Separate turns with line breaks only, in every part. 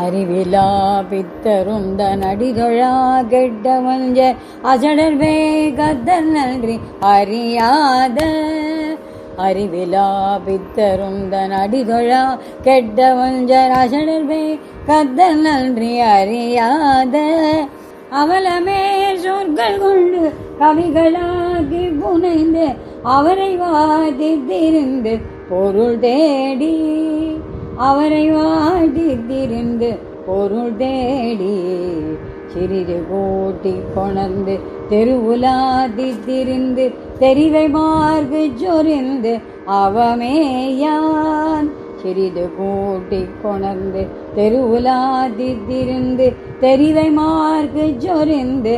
அறிவிலா பித்தருந்த நடிதொழா கெட்ட வஞ்ச அசடர் வேகத்தர் நன்றி அறியாத. அறிவிலா பித்தருந்த நடிதொழா கெட்ட வஞ்ச அசடர் வேகத்தர் நன்றி அறியாத. அவலமே சொற்கள் கொண்டு கவிகளாகி புனைந்து அவரை வாதித்திருந்து பொருள் தேடி அவரை வாடி திரிந்து பொருள் தேடி சிறிது கூட்டி கொணர்ந்து தெருவுலாதி திரிந்து தெரிவை மார்கு சொரிந்து அவமேயான். சிறிது கூட்டி கொணர்ந்து தெருவுலாதி திரிந்து தெரிவை மார்கு சொரிந்து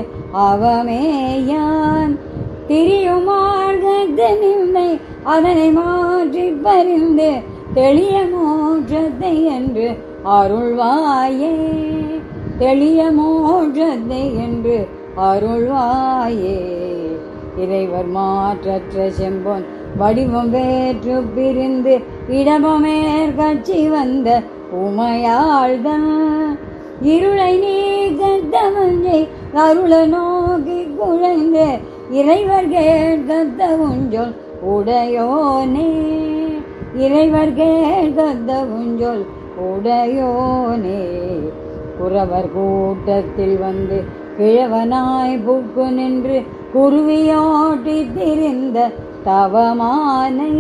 அவமேயான். திரியுமாழ்கத்து நின்னை அதனை மாற்றி பறிந்து தெளிய மோற்றத்தை என்று அருள்வாயே. தெளிய மோற்றத்தை என்று அருள்வாயே. இறைவர் மாற்றற்ற செம்பொன் வடிவம் வேற்று பிரிந்து இடமமேற் கட்சி வந்த உமையாள்தான் இருளை நீக்கத்த மஞ்சை அருள நோக்கி குழைந்து இறைவர் கேட்கத்த உஞ்சொல் உடையோனே. இறைவர் கேட்கத்த உஞ்சொல் உடையோனே. குறவர் கூட்டத்தில் வந்து கிழவனாய் புக்கு நின்று குருவியோட்டி திரிந்த தவமானை.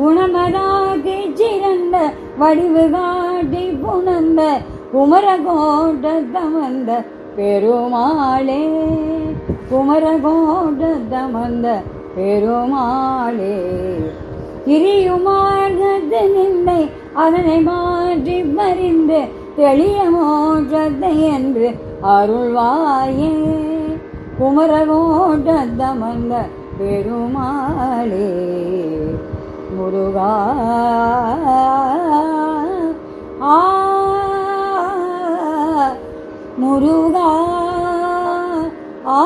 குணமராகி சிறந்த வடிவு காட்டி புணர்ந்த குமரகோட்டத்தமந்த பெருமாளே. குமரகோட்டத்தமந்த பெருமாளே. கிரியுமார்கத்து அதனை மாற்றி மறிந்து தெளிய மோற்றத்தை என்று அருள்வாயே. குமரகோட்டத்தமந்த பெருமாளே முருகா ஆ முருகா ஆ.